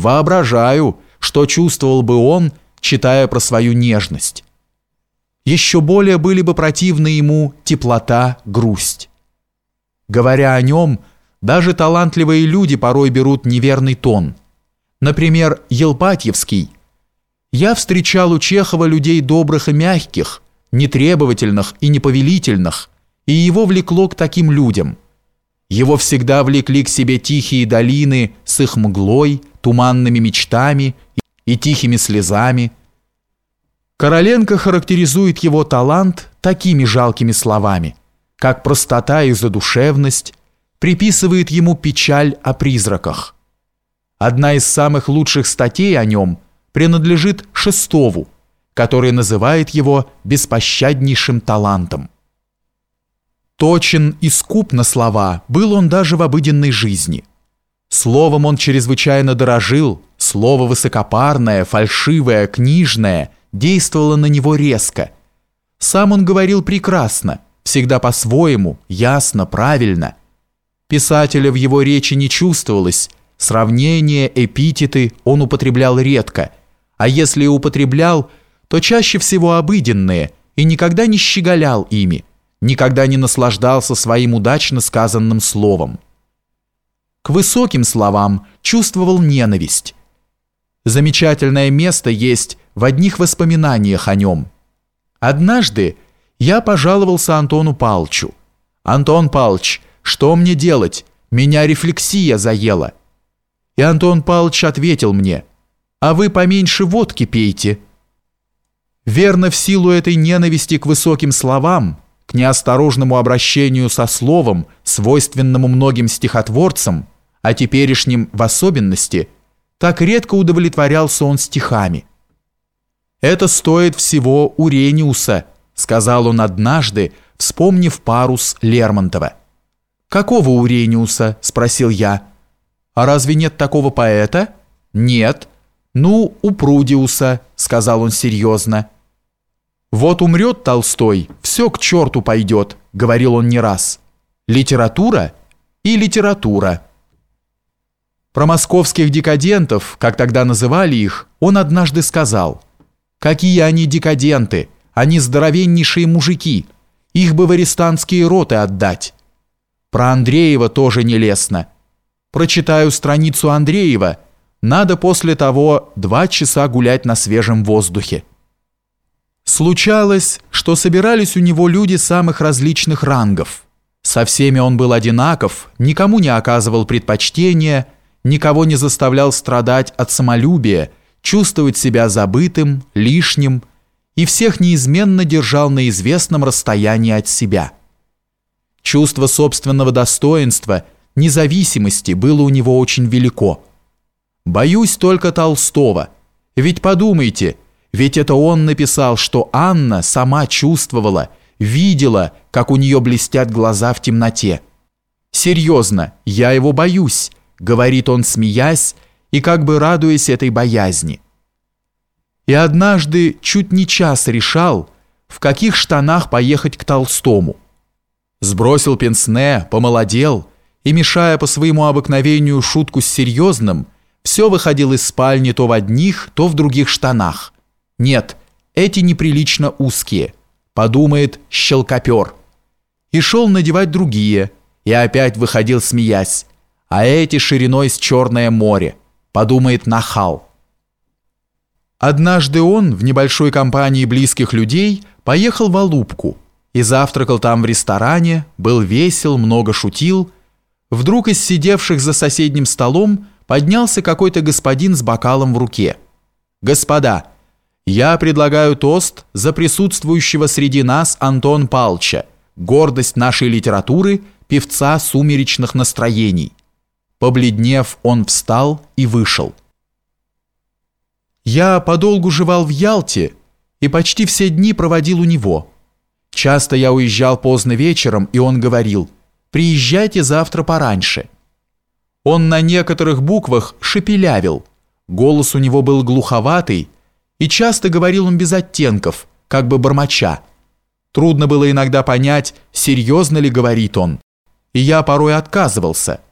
Воображаю, что чувствовал бы он, читая про свою нежность. Еще более были бы противны ему теплота, грусть. Говоря о нем, даже талантливые люди порой берут неверный тон. Например, Елпатьевский. «Я встречал у Чехова людей добрых и мягких, нетребовательных и неповелительных, и его влекло к таким людям. Его всегда влекли к себе тихие долины с их мглой, туманными мечтами и тихими слезами. Короленко характеризует его талант такими жалкими словами, как простота и задушевность, приписывает ему печаль о призраках. Одна из самых лучших статей о нем принадлежит Шестову, который называет его беспощаднейшим талантом. Точен и скуп на слова был он даже в обыденной жизни. Словом он чрезвычайно дорожил, слово высокопарное, фальшивое, книжное действовало на него резко. Сам он говорил прекрасно, всегда по-своему, ясно, правильно. Писателя в его речи не чувствовалось, сравнения, эпитеты он употреблял редко, а если и употреблял, то чаще всего обыденные и никогда не щеголял ими, никогда не наслаждался своим удачно сказанным словом. Высоким словам чувствовал ненависть. Замечательное место есть в одних воспоминаниях о нем. Однажды я пожаловался Антону Палчу. «Антон Палч, что мне делать? Меня рефлексия заела». И Антон Палч ответил мне, «А вы поменьше водки пейте». Верно, в силу этой ненависти к высоким словам, к неосторожному обращению со словом, свойственному многим стихотворцам, а теперешним в особенности, так редко удовлетворялся он стихами. «Это стоит всего Урениуса», сказал он однажды, вспомнив парус Лермонтова. «Какого Урениуса?» – спросил я. «А разве нет такого поэта?» «Нет». «Ну, у Прудиуса», — сказал он серьезно. «Вот умрет Толстой, все к черту пойдет», — говорил он не раз. «Литература и литература». Про московских декадентов, как тогда называли их, он однажды сказал, «Какие они декаденты, они здоровеннейшие мужики, их бы в арестантские роты отдать». Про Андреева тоже нелестно. Прочитаю страницу Андреева — надо после того два часа гулять на свежем воздухе. Случалось, что собирались у него люди самых различных рангов. Со всеми он был одинаков, никому не оказывал предпочтения, никого не заставлял страдать от самолюбия, чувствовать себя забытым, лишним, и всех неизменно держал на известном расстоянии от себя. Чувство собственного достоинства, независимости было у него очень велико – Боюсь только Толстого. Ведь подумайте, ведь это он написал, что Анна сама чувствовала, видела, как у нее блестят глаза в темноте. «Серьезно, я его боюсь», — говорит он, смеясь и как бы радуясь этой боязни. И однажды чуть не час решал, в каких штанах поехать к Толстому. Сбросил пенсне, помолодел и, мешая по своему обыкновению шутку с серьезным, — все выходил из спальни то в одних, то в других штанах. Нет, эти неприлично узкие. Подумает щелкопер. И шел надевать другие, и опять выходил смеясь. А эти шириной с Черное море. Подумает нахал. Однажды он в небольшой компании близких людей поехал в Алубку и завтракал там в ресторане, был весел, много шутил. Вдруг из сидевших за соседним столом поднялся какой-то господин с бокалом в руке. «Господа, я предлагаю тост за присутствующего среди нас Антон Палча, гордость нашей литературы, певца сумеречных настроений». Побледнев, он встал и вышел. Я подолгу жевал в Ялте и почти все дни проводил у него. Часто я уезжал поздно вечером, и он говорил, «Приезжайте завтра пораньше». Он на некоторых буквах шепелявил. Голос у него был глуховатый, и часто говорил он без оттенков, как бы бормоча. Трудно было иногда понять, серьезно ли говорит он. И я порой отказывался –